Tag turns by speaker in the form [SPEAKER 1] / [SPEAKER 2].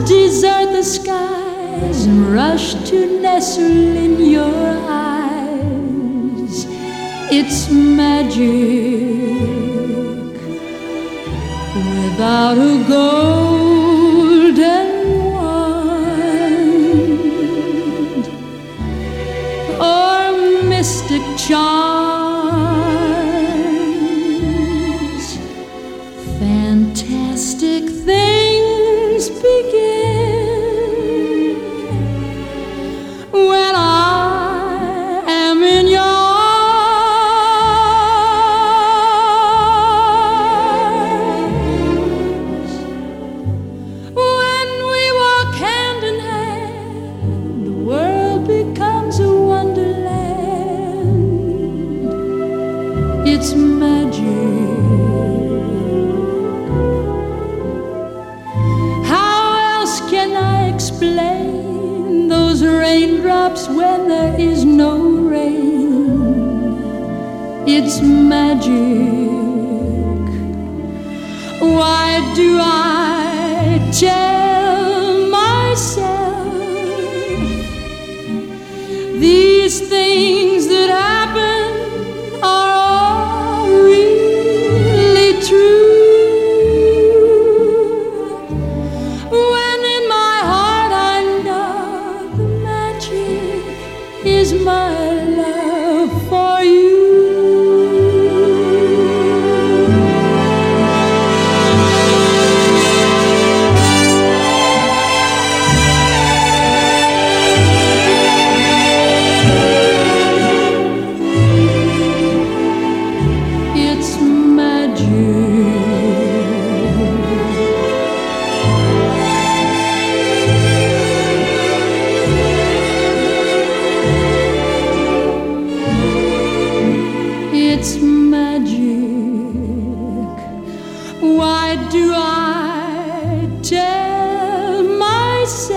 [SPEAKER 1] desert the skies and rush to nestle in your eyes. It's magic without a golden wand or mystic charms. Raindrops when there is no rain? It's magic. Why do I tell do I tell myself?